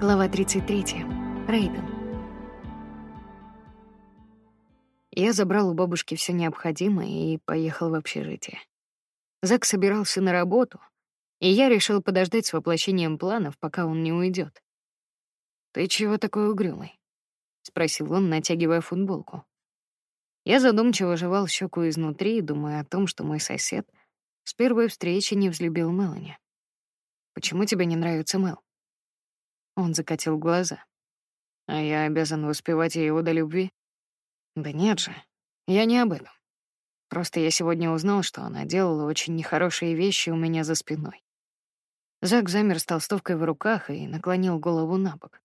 Глава 33. Рейден. Я забрал у бабушки все необходимое и поехал в общежитие. Зак собирался на работу, и я решил подождать с воплощением планов, пока он не уйдет. «Ты чего такой угрюмый?» — спросил он, натягивая футболку. Я задумчиво жевал щеку изнутри, думая о том, что мой сосед с первой встречи не взлюбил Мелани. «Почему тебе не нравится Мел?» Он закатил глаза. А я обязан воспевать его до любви? Да нет же, я не об этом. Просто я сегодня узнал, что она делала очень нехорошие вещи у меня за спиной. Зак замер с толстовкой в руках и наклонил голову на бок.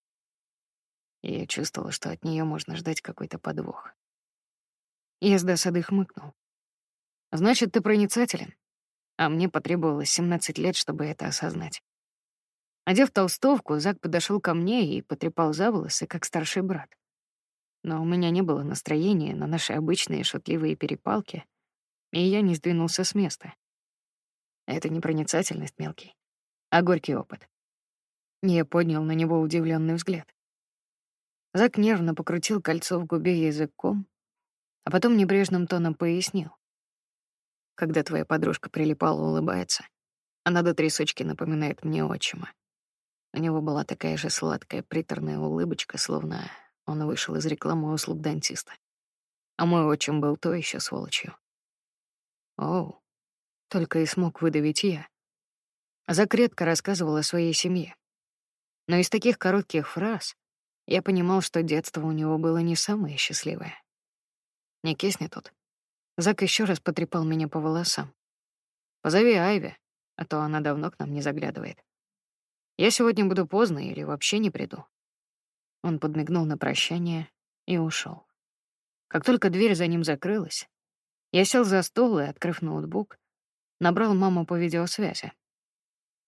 Я чувствовала, что от нее можно ждать какой-то подвох. Я с досады хмыкнул. «Значит, ты проницателен?» А мне потребовалось 17 лет, чтобы это осознать. Одев толстовку, Зак подошел ко мне и потрепал за волосы, как старший брат. Но у меня не было настроения на наши обычные шутливые перепалки, и я не сдвинулся с места. Это не проницательность мелкий, а горький опыт. Я поднял на него удивленный взгляд. Зак нервно покрутил кольцо в губе языком, а потом небрежным тоном пояснил. Когда твоя подружка прилипала улыбается, она до трясучки напоминает мне отчима. У него была такая же сладкая, приторная улыбочка, словно он вышел из рекламы услуг дантиста. А мой отчим был то еще сволочью. Оу, только и смог выдавить я. Зак редко рассказывал о своей семье. Но из таких коротких фраз я понимал, что детство у него было не самое счастливое. Не кисни тут. Зак еще раз потрепал меня по волосам. Позови Айви, а то она давно к нам не заглядывает. Я сегодня буду поздно или вообще не приду. Он подмигнул на прощание и ушел. Как только дверь за ним закрылась, я сел за стол и, открыв ноутбук, набрал маму по видеосвязи.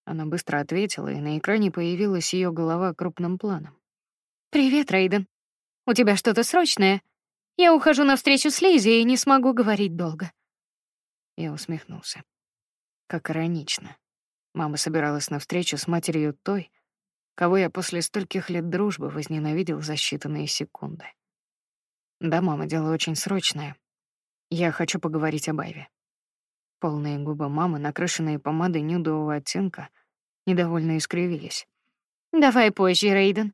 Она быстро ответила, и на экране появилась ее голова крупным планом. «Привет, Рейден. У тебя что-то срочное? Я ухожу на встречу с Лизи и не смогу говорить долго». Я усмехнулся. Как иронично. Мама собиралась на встречу с матерью той, кого я после стольких лет дружбы возненавидел за считанные секунды. Да, мама, дело очень срочное. Я хочу поговорить об Айве. Полные губы мамы, накрашенные помадой нюдового оттенка, недовольно искривились. «Давай позже, Рейден.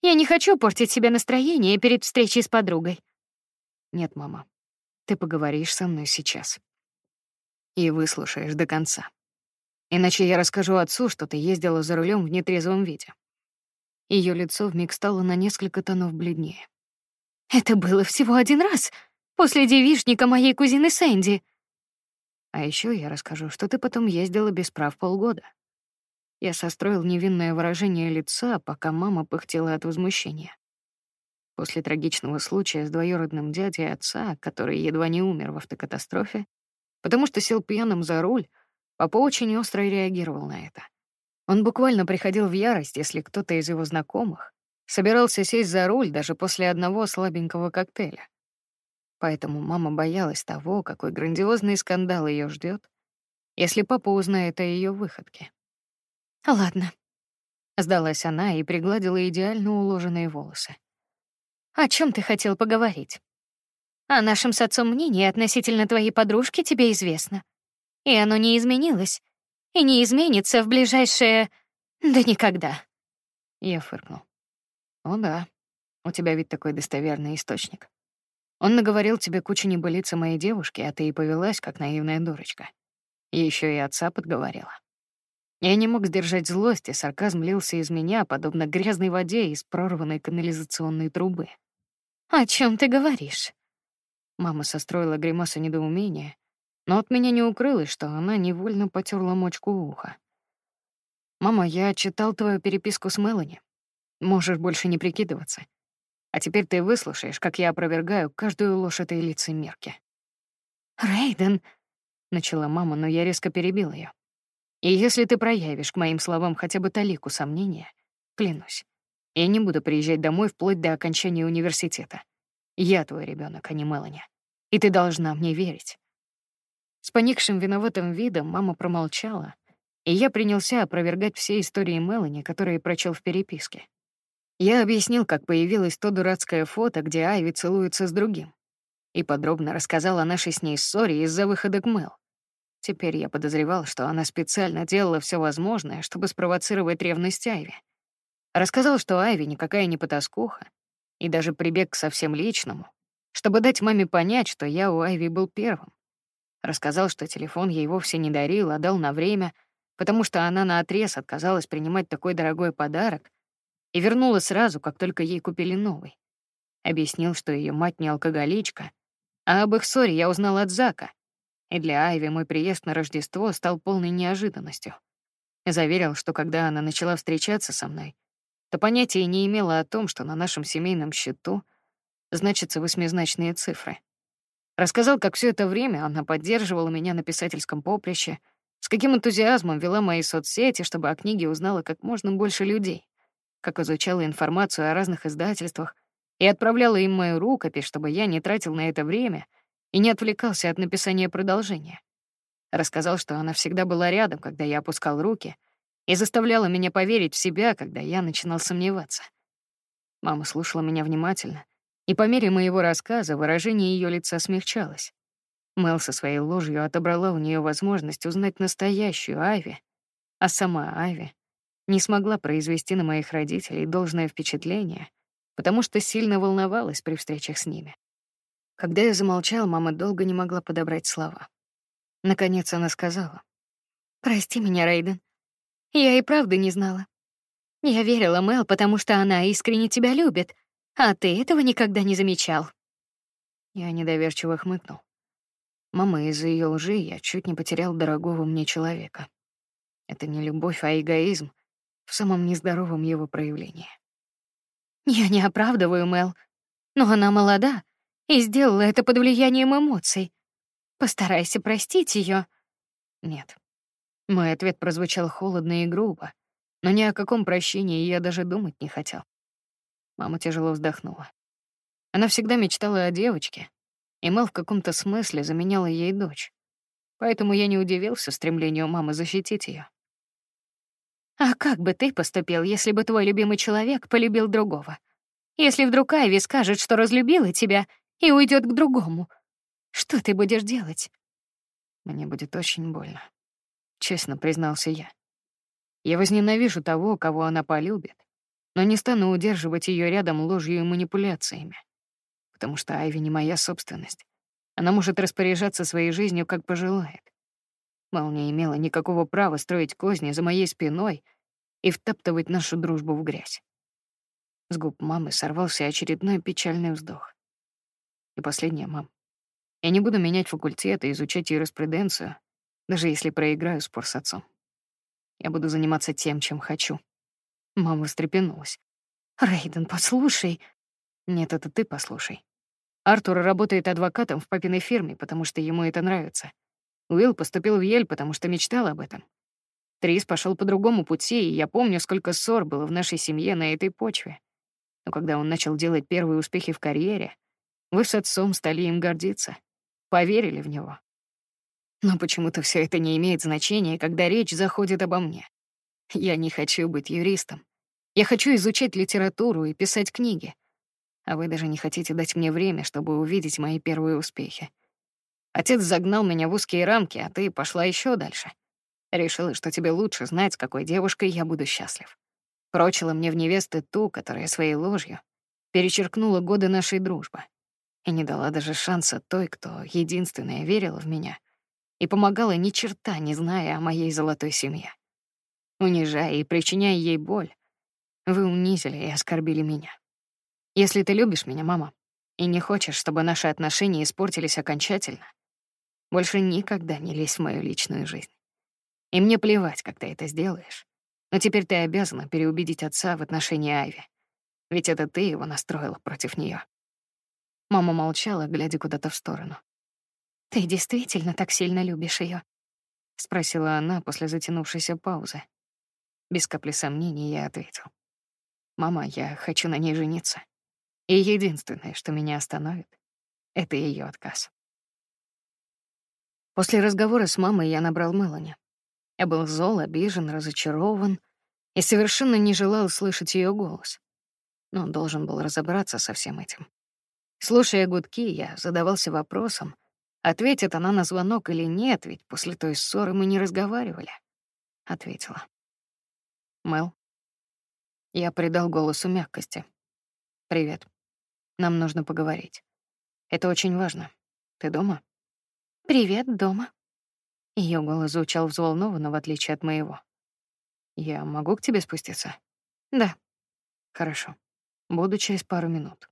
Я не хочу портить себе настроение перед встречей с подругой». «Нет, мама, ты поговоришь со мной сейчас. И выслушаешь до конца. Иначе я расскажу отцу, что ты ездила за рулем в нетрезвом виде. Ее лицо вмиг стало на несколько тонов бледнее. Это было всего один раз, после девишника моей кузины Сэнди. А еще я расскажу, что ты потом ездила без прав полгода. Я состроил невинное выражение лица, пока мама пыхтела от возмущения. После трагичного случая с двоюродным дядей отца, который едва не умер в автокатастрофе, потому что сел пьяным за руль, Папа очень остро реагировал на это. Он буквально приходил в ярость, если кто-то из его знакомых собирался сесть за руль даже после одного слабенького коктейля. Поэтому мама боялась того, какой грандиозный скандал ее ждет, если папа узнает о ее выходке. «Ладно», — сдалась она и пригладила идеально уложенные волосы. «О чем ты хотел поговорить? О нашем с отцом мнении относительно твоей подружки тебе известно и оно не изменилось, и не изменится в ближайшее... да никогда. Я фыркнул. О да, у тебя ведь такой достоверный источник. Он наговорил тебе кучу небылиц о моей девушке, а ты и повелась, как наивная дурочка. Еще и отца подговорила. Я не мог сдержать злость, и сарказм лился из меня, подобно грязной воде из прорванной канализационной трубы. «О чем ты говоришь?» Мама состроила гримасу недоумения, но от меня не укрылось, что она невольно потерла мочку уха. «Мама, я читал твою переписку с Мелани. Можешь больше не прикидываться. А теперь ты выслушаешь, как я опровергаю каждую ложь этой лицемерки». «Рейден», — начала мама, но я резко перебил ее. «И если ты проявишь к моим словам хотя бы талику сомнения, клянусь, я не буду приезжать домой вплоть до окончания университета. Я твой ребенок, а не Мелани. И ты должна мне верить. С поникшим виноватым видом мама промолчала, и я принялся опровергать все истории Мелани, которые прочел в переписке. Я объяснил, как появилось то дурацкое фото, где Айви целуется с другим, и подробно рассказал о нашей с ней ссоре из-за выхода к Мэл. Теперь я подозревал, что она специально делала все возможное, чтобы спровоцировать ревность Айви. Рассказал, что Айви никакая не потаскуха, и даже прибег к совсем личному, чтобы дать маме понять, что я у Айви был первым. Рассказал, что телефон ей вовсе не дарил, а дал на время, потому что она наотрез отказалась принимать такой дорогой подарок и вернула сразу, как только ей купили новый. Объяснил, что ее мать не алкоголичка, а об их ссоре я узнал от Зака, и для Айви мой приезд на Рождество стал полной неожиданностью. Заверил, что когда она начала встречаться со мной, то понятия не имела о том, что на нашем семейном счету значатся восьмизначные цифры. Рассказал, как все это время она поддерживала меня на писательском поприще, с каким энтузиазмом вела мои соцсети, чтобы о книге узнало как можно больше людей, как изучала информацию о разных издательствах и отправляла им мою рукопись, чтобы я не тратил на это время и не отвлекался от написания продолжения. Рассказал, что она всегда была рядом, когда я опускал руки, и заставляла меня поверить в себя, когда я начинал сомневаться. Мама слушала меня внимательно, и по мере моего рассказа выражение ее лица смягчалось. Мел со своей ложью отобрала у нее возможность узнать настоящую Айви, а сама Айви не смогла произвести на моих родителей должное впечатление, потому что сильно волновалась при встречах с ними. Когда я замолчал, мама долго не могла подобрать слова. Наконец она сказала. «Прости меня, Рейден. Я и правда не знала. Я верила Мел, потому что она искренне тебя любит, а ты этого никогда не замечал. Я недоверчиво хмыкнул. Мама, из-за ее лжи я чуть не потерял дорогого мне человека. Это не любовь, а эгоизм в самом нездоровом его проявлении. Я не оправдываю Мел, но она молода и сделала это под влиянием эмоций. Постарайся простить ее. Нет. Мой ответ прозвучал холодно и грубо, но ни о каком прощении я даже думать не хотел. Мама тяжело вздохнула. Она всегда мечтала о девочке, и Мел в каком-то смысле заменяла ей дочь. Поэтому я не удивился стремлению мамы защитить ее. А как бы ты поступил, если бы твой любимый человек полюбил другого? Если вдруг Айви скажет, что разлюбила тебя и уйдет к другому, что ты будешь делать? Мне будет очень больно, честно признался я. Я возненавижу того, кого она полюбит, но не стану удерживать ее рядом ложью и манипуляциями. Потому что Айви не моя собственность. Она может распоряжаться своей жизнью, как пожелает. Мал не имела никакого права строить козни за моей спиной и втаптывать нашу дружбу в грязь. С губ мамы сорвался очередной печальный вздох. И последнее, мам. Я не буду менять факультет и изучать юриспруденцию, даже если проиграю спор с отцом. Я буду заниматься тем, чем хочу. Мама встрепенулась. «Рейден, послушай». «Нет, это ты послушай. Артур работает адвокатом в папиной фирме, потому что ему это нравится. Уилл поступил в Ель, потому что мечтал об этом. Трис пошел по другому пути, и я помню, сколько ссор было в нашей семье на этой почве. Но когда он начал делать первые успехи в карьере, вы с отцом стали им гордиться, поверили в него. Но почему-то все это не имеет значения, когда речь заходит обо мне. Я не хочу быть юристом. Я хочу изучать литературу и писать книги. А вы даже не хотите дать мне время, чтобы увидеть мои первые успехи. Отец загнал меня в узкие рамки, а ты пошла еще дальше. Решила, что тебе лучше знать, с какой девушкой я буду счастлив. Прочила мне в невесты ту, которая своей ложью перечеркнула годы нашей дружбы и не дала даже шанса той, кто единственная верила в меня и помогала ни черта, не зная о моей золотой семье унижая и причиняя ей боль. Вы унизили и оскорбили меня. Если ты любишь меня, мама, и не хочешь, чтобы наши отношения испортились окончательно, больше никогда не лезь в мою личную жизнь. И мне плевать, как ты это сделаешь. Но теперь ты обязана переубедить отца в отношении Айви. Ведь это ты его настроила против нее. Мама молчала, глядя куда-то в сторону. «Ты действительно так сильно любишь ее? спросила она после затянувшейся паузы. Без капли сомнений я ответил. «Мама, я хочу на ней жениться. И единственное, что меня остановит, — это ее отказ». После разговора с мамой я набрал Мелани. Я был зол, обижен, разочарован и совершенно не желал слышать ее голос. но должен был разобраться со всем этим. Слушая гудки, я задавался вопросом, ответит она на звонок или нет, ведь после той ссоры мы не разговаривали. Ответила. Мэл. Я придал голосу мягкости. Привет. Нам нужно поговорить. Это очень важно. Ты дома? Привет, дома. Ее голос звучал взволнованно, в отличие от моего. Я могу к тебе спуститься? Да. Хорошо. Буду через пару минут.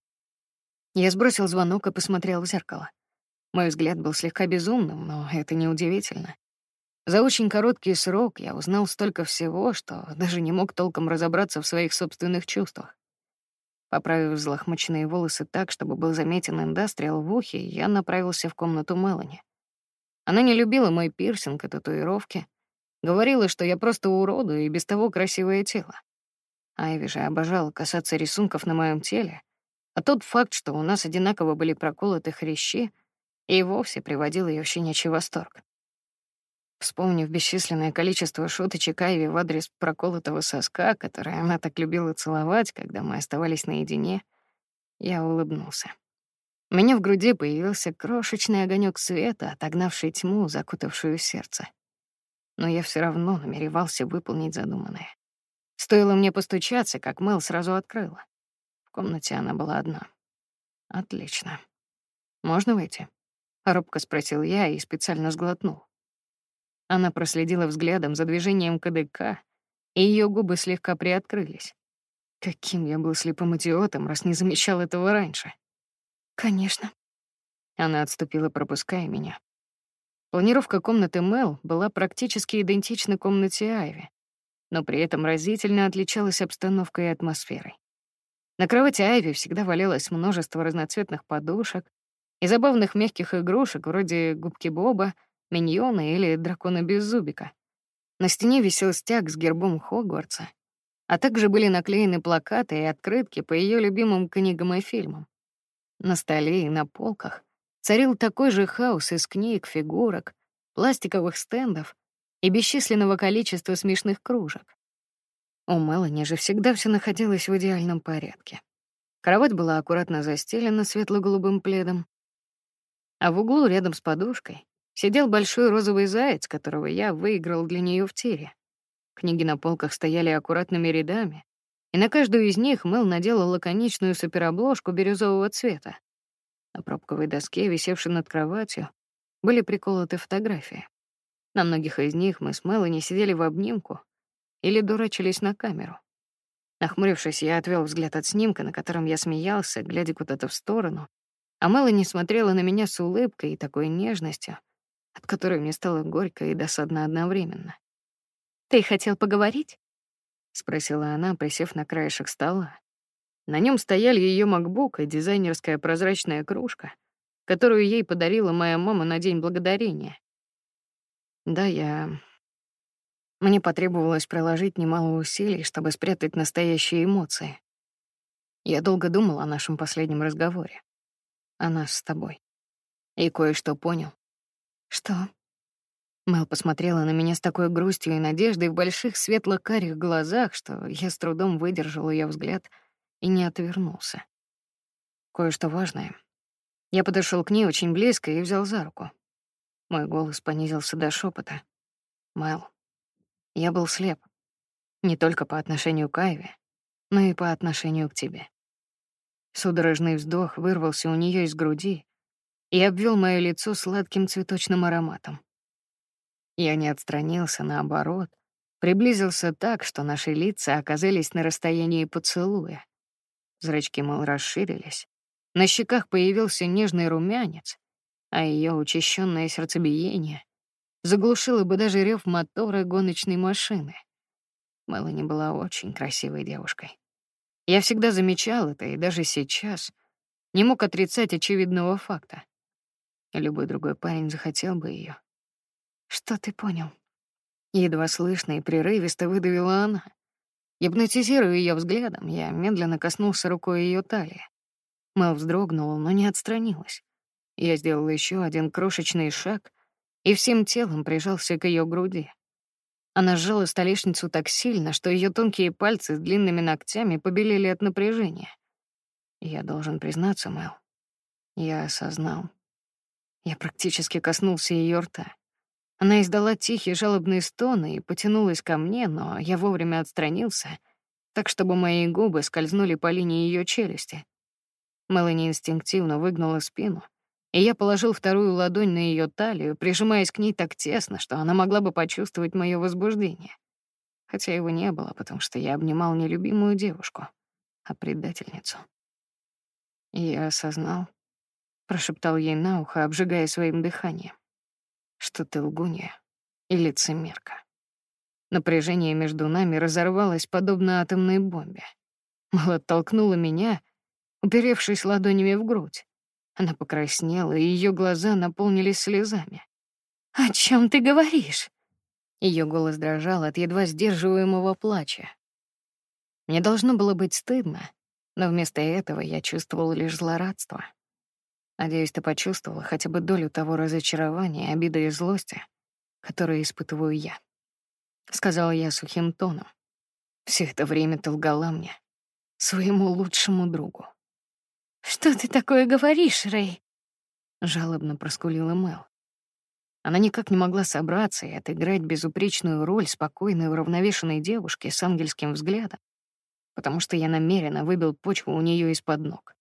Я сбросил звонок и посмотрел в зеркало. Мой взгляд был слегка безумным, но это неудивительно. За очень короткий срок я узнал столько всего, что даже не мог толком разобраться в своих собственных чувствах. Поправив взлохмаченные волосы так, чтобы был заметен индастриал в ухе, я направился в комнату Мелани. Она не любила мой пирсинг и татуировки. Говорила, что я просто уродую и без того красивое тело. Айви же обожала касаться рисунков на моем теле, а тот факт, что у нас одинаково были проколоты хрящи, и вовсе приводил ее в щенячий восторг. Вспомнив бесчисленное количество шуточек Айви в адрес проколотого соска, который она так любила целовать, когда мы оставались наедине, я улыбнулся. У меня в груди появился крошечный огонек света, отогнавший тьму, закутавшую сердце. Но я все равно намеревался выполнить задуманное. Стоило мне постучаться, как Мэл сразу открыла. В комнате она была одна. Отлично. «Можно выйти?» — робко спросил я и специально сглотнул. Она проследила взглядом за движением КДК, и ее губы слегка приоткрылись. Каким я был слепым идиотом, раз не замечал этого раньше. Конечно. Она отступила, пропуская меня. Планировка комнаты Мел была практически идентична комнате Айви, но при этом разительно отличалась обстановкой и атмосферой. На кровати Айви всегда валялось множество разноцветных подушек и забавных мягких игрушек вроде губки Боба миньона или дракона без зубика. На стене висел стяг с гербом Хогвартса, а также были наклеены плакаты и открытки по ее любимым книгам и фильмам. На столе и на полках царил такой же хаос из книг, фигурок, пластиковых стендов и бесчисленного количества смешных кружек. У Мелани же всегда все находилось в идеальном порядке. Кровать была аккуратно застелена светло-голубым пледом, а в углу рядом с подушкой сидел большой розовый заяц, которого я выиграл для нее в тире. Книги на полках стояли аккуратными рядами, и на каждую из них Мэл наделал лаконичную суперобложку бирюзового цвета. На пробковой доске, висевшей над кроватью, были приколоты фотографии. На многих из них мы с Мелани сидели в обнимку или дурачились на камеру. Нахмурившись, я отвел взгляд от снимка, на котором я смеялся, глядя куда-то в сторону, а Мелани смотрела на меня с улыбкой и такой нежностью, от которой мне стало горько и досадно одновременно. «Ты хотел поговорить?» — спросила она, присев на краешек стола. На нем стояли ее MacBook и дизайнерская прозрачная кружка, которую ей подарила моя мама на День Благодарения. Да, я... Мне потребовалось приложить немало усилий, чтобы спрятать настоящие эмоции. Я долго думал о нашем последнем разговоре. О нас с тобой. И кое-что понял. Что? Мэл посмотрела на меня с такой грустью и надеждой в больших светло-карих глазах, что я с трудом выдержал ее взгляд и не отвернулся. Кое-что важное. Я подошел к ней очень близко и взял за руку. Мой голос понизился до шепота. Мэл, я был слеп. Не только по отношению к Айве, но и по отношению к тебе. Судорожный вздох вырвался у нее из груди, и обвел мое лицо сладким цветочным ароматом. Я не отстранился, наоборот, приблизился так, что наши лица оказались на расстоянии поцелуя. Зрачки, мол, расширились. На щеках появился нежный румянец, а ее учащенное сердцебиение заглушило бы даже рев мотора гоночной машины. Мелани была очень красивой девушкой. Я всегда замечал это, и даже сейчас не мог отрицать очевидного факта. Любой другой парень захотел бы ее. Что ты понял? Едва слышно и прерывисто выдавила она. Гипнотизируя ее взглядом, я медленно коснулся рукой ее талии. Мэл вздрогнула, но не отстранилась. Я сделал еще один крошечный шаг и всем телом прижался к ее груди. Она сжала столешницу так сильно, что ее тонкие пальцы с длинными ногтями побелели от напряжения. Я должен признаться, Мэл, я осознал. Я практически коснулся ее рта. Она издала тихие жалобные стоны и потянулась ко мне, но я вовремя отстранился, так чтобы мои губы скользнули по линии ее челюсти. Мелани инстинктивно выгнула спину, и я положил вторую ладонь на ее талию, прижимаясь к ней так тесно, что она могла бы почувствовать мое возбуждение. Хотя его не было, потому что я обнимал не любимую девушку, а предательницу. И я осознал, прошептал ей на ухо, обжигая своим дыханием, что ты лгунья и лицемерка. Напряжение между нами разорвалось подобно атомной бомбе. Мэл оттолкнула меня, уперевшись ладонями в грудь. Она покраснела, и ее глаза наполнились слезами. «О чем ты говоришь?» Ее голос дрожал от едва сдерживаемого плача. Мне должно было быть стыдно, но вместо этого я чувствовал лишь злорадство. Надеюсь, ты почувствовала хотя бы долю того разочарования, обиды и злости, которые испытываю я. Сказала я сухим тоном. Все это время ты лгала мне, своему лучшему другу. «Что ты такое говоришь, Рэй?» Жалобно проскулила Мэл. Она никак не могла собраться и отыграть безупречную роль спокойной, уравновешенной девушки с ангельским взглядом, потому что я намеренно выбил почву у нее из-под ног.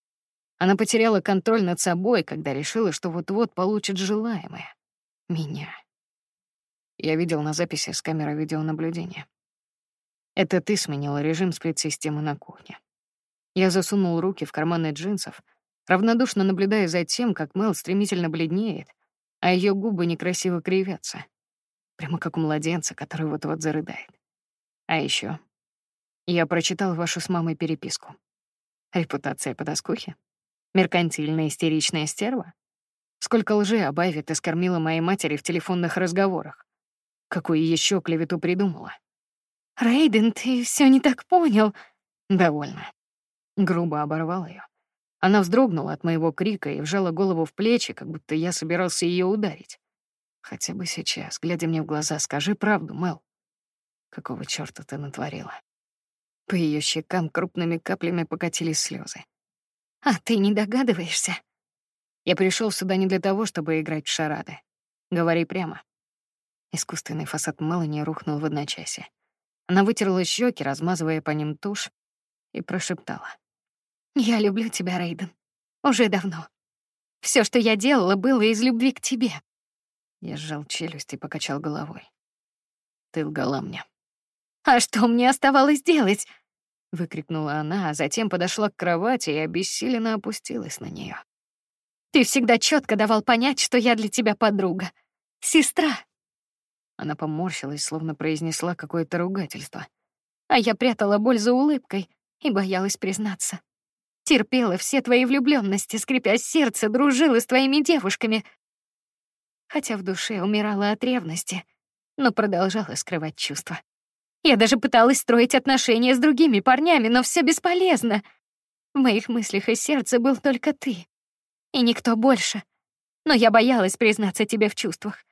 Она потеряла контроль над собой, когда решила, что вот-вот получит желаемое — меня. Я видел на записи с камеры видеонаблюдения. Это ты сменила режим сплит-системы на кухне. Я засунул руки в карманы джинсов, равнодушно наблюдая за тем, как Мел стремительно бледнеет, а ее губы некрасиво кривятся. Прямо как у младенца, который вот-вот зарыдает. А еще я прочитал вашу с мамой переписку. Репутация подоскухи? Меркантильная истеричная стерва? Сколько лжи об Айве ты скормила моей матери в телефонных разговорах? Какую еще клевету придумала? Рейден, ты все не так понял. Довольно. Грубо оборвал ее. Она вздрогнула от моего крика и вжала голову в плечи, как будто я собирался ее ударить. Хотя бы сейчас, глядя мне в глаза, скажи правду, Мел. Какого чёрта ты натворила? По ее щекам крупными каплями покатились слезы. А ты не догадываешься? Я пришел сюда не для того, чтобы играть в шарады. Говори прямо. Искусственный фасад Мелани рухнул в одночасье. Она вытерла щеки, размазывая по ним тушь, и прошептала. Я люблю тебя, Рейден. Уже давно. Все, что я делала, было из любви к тебе. Я сжал челюсть и покачал головой. Ты лгала мне. А что мне оставалось делать? Выкрикнула она, а затем подошла к кровати и обессиленно опустилась на нее. Ты всегда четко давал понять, что я для тебя подруга, сестра. Она поморщилась, словно произнесла какое-то ругательство. А я прятала боль за улыбкой и боялась признаться. Терпела все твои влюбленности, скрипя сердце, дружила с твоими девушками. Хотя в душе умирала от ревности, но продолжала скрывать чувства. Я даже пыталась строить отношения с другими парнями, но все бесполезно. В моих мыслях и сердце был только ты. И никто больше. Но я боялась признаться тебе в чувствах.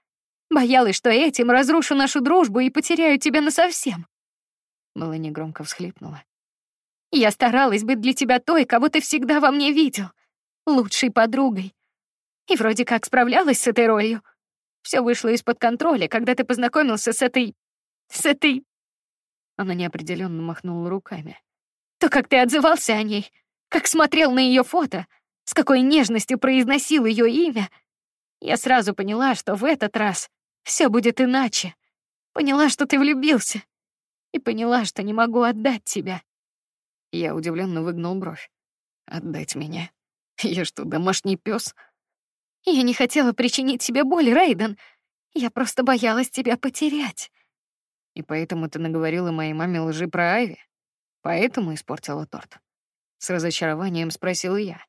Боялась, что этим разрушу нашу дружбу и потеряю тебя насовсем. Мелани громко всхлипнула. Я старалась быть для тебя той, кого ты всегда во мне видел, лучшей подругой. И вроде как справлялась с этой ролью. Все вышло из-под контроля, когда ты познакомился с этой... с этой... Она неопределенно махнула руками. То, как ты отзывался о ней, как смотрел на ее фото, с какой нежностью произносил ее имя, я сразу поняла, что в этот раз все будет иначе. Поняла, что ты влюбился. И поняла, что не могу отдать тебя. Я удивленно выгнул бровь. Отдать меня? Я что, домашний пес? Я не хотела причинить тебе боль, Рейден. Я просто боялась тебя потерять. И поэтому ты наговорила моей маме лжи про Айви? Поэтому испортила торт? С разочарованием спросил я.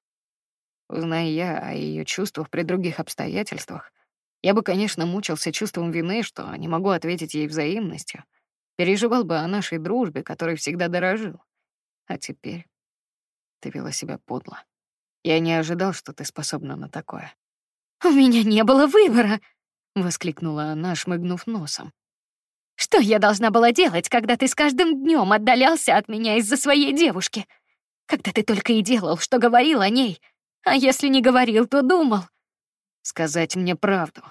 Зная я о ее чувствах при других обстоятельствах, я бы, конечно, мучился чувством вины, что не могу ответить ей взаимностью. Переживал бы о нашей дружбе, которой всегда дорожил. А теперь ты вела себя подло. Я не ожидал, что ты способна на такое. «У меня не было выбора!» — воскликнула она, шмыгнув носом. Что я должна была делать, когда ты с каждым днем отдалялся от меня из-за своей девушки? Когда ты только и делал, что говорил о ней, а если не говорил, то думал. Сказать мне правду.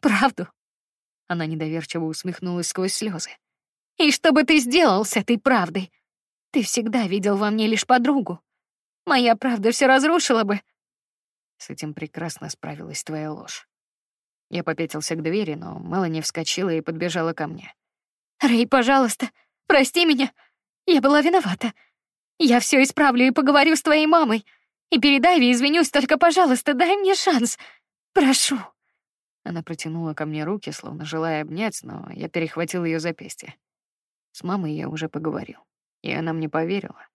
Правду? Она недоверчиво усмехнулась сквозь слезы. И что бы ты сделал с этой правдой? Ты всегда видел во мне лишь подругу. Моя правда все разрушила бы. С этим прекрасно справилась твоя ложь. Я попятился к двери, но Мелани вскочила и подбежала ко мне. «Рэй, пожалуйста, прости меня. Я была виновата. Я все исправлю и поговорю с твоей мамой. И перед Айви извинюсь, только, пожалуйста, дай мне шанс. Прошу». Она протянула ко мне руки, словно желая обнять, но я перехватил ее запястье. С мамой я уже поговорил, и она мне поверила.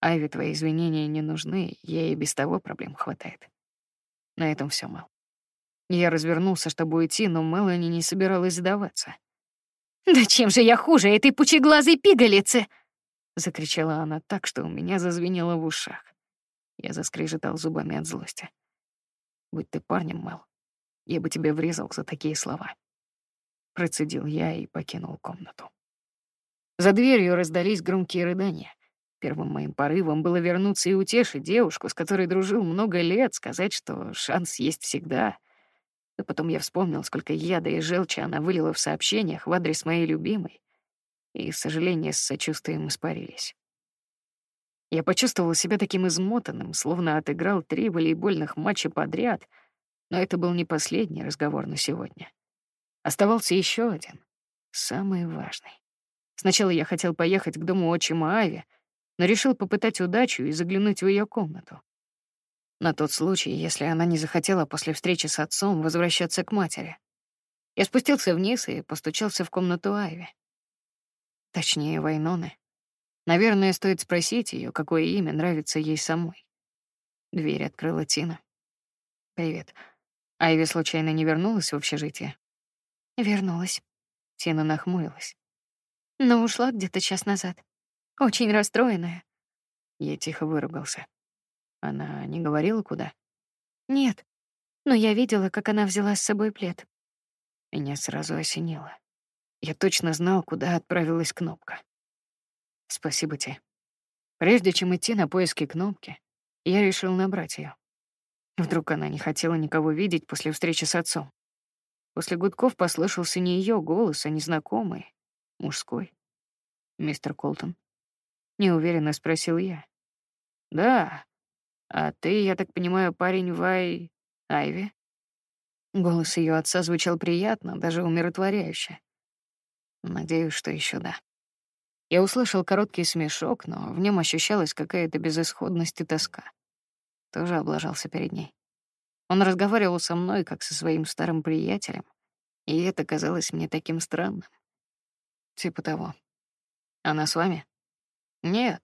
Айви, твои извинения не нужны, ей и без того проблем хватает. На этом все, Мэл. Я развернулся, чтобы уйти, но Мелани не собиралась сдаваться. «Да чем же я хуже этой пучеглазой пигалицы?» — закричала она так, что у меня зазвенело в ушах. Я заскрежетал зубами от злости. «Будь ты парнем, Мел, я бы тебе врезал за такие слова». Процедил я и покинул комнату. За дверью раздались громкие рыдания. Первым моим порывом было вернуться и утешить девушку, с которой дружил много лет, сказать, что шанс есть всегда. А потом я вспомнил, сколько яда и желчи она вылила в сообщениях в адрес моей любимой, и сожаления с сочувствием испарились. Я почувствовал себя таким измотанным, словно отыграл три волейбольных матча подряд, но это был не последний разговор на сегодня. Оставался еще один, самый важный. Сначала я хотел поехать к дому отчима Ави, но решил попытать удачу и заглянуть в ее комнату. На тот случай, если она не захотела после встречи с отцом возвращаться к матери. Я спустился вниз и постучался в комнату Айви. Точнее, Вайноны. Наверное, стоит спросить ее, какое имя нравится ей самой. Дверь открыла Тина. «Привет. Айви случайно не вернулась в общежитие?» «Вернулась». Тина нахмурилась. «Но ушла где-то час назад. Очень расстроенная». Я тихо выругался. Она не говорила, куда? Нет, но я видела, как она взяла с собой плед. Меня сразу осенило. Я точно знал, куда отправилась кнопка. Спасибо тебе. Прежде чем идти на поиски кнопки, я решил набрать ее. Вдруг она не хотела никого видеть после встречи с отцом. После гудков послышался не ее голос, а незнакомый, мужской. «Мистер Колтон?» Неуверенно спросил я. «Да, а ты, я так понимаю, парень Вай... Айви?» Голос ее отца звучал приятно, даже умиротворяюще. Надеюсь, что еще да. Я услышал короткий смешок, но в нем ощущалась какая-то безысходность и тоска. Тоже облажался перед ней. Он разговаривал со мной, как со своим старым приятелем, и это казалось мне таким странным. Типа того. Она с вами? Нет.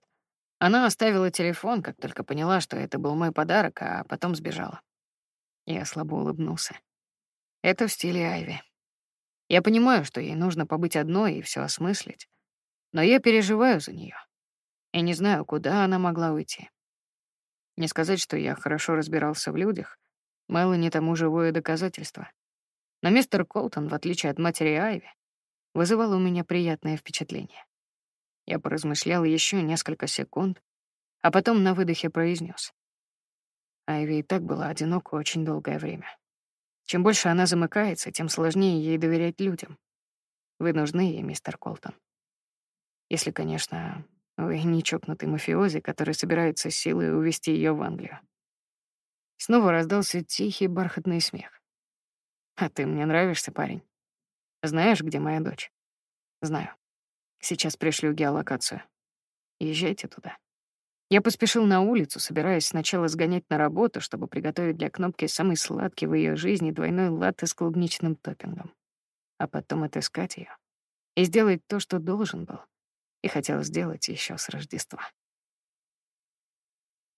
Она оставила телефон, как только поняла, что это был мой подарок, а потом сбежала. Я слабо улыбнулся. Это в стиле Айви. Я понимаю, что ей нужно побыть одной и все осмыслить, но я переживаю за нее и не знаю, куда она могла уйти. Не сказать, что я хорошо разбирался в людях, Мелани тому живое доказательство. Но мистер Колтон, в отличие от матери Айви, вызывал у меня приятное впечатление. Я поразмышлял еще несколько секунд, а потом на выдохе произнес: Айви и так была одинока очень долгое время. Чем больше она замыкается, тем сложнее ей доверять людям. Вы нужны ей, мистер Колтон. Если, конечно, вы не чокнутый мафиози, который собирается силой увести ее в Англию. Снова раздался тихий бархатный смех. А ты мне нравишься, парень. Знаешь, где моя дочь? Знаю. Сейчас пришлю геолокацию. Езжайте туда. Я поспешил на улицу, собираясь сначала сгонять на работу, чтобы приготовить для кнопки самый сладкий в ее жизни двойной латте с клубничным топпингом. А потом отыскать ее и сделать то, что должен был, и хотел сделать еще с Рождества.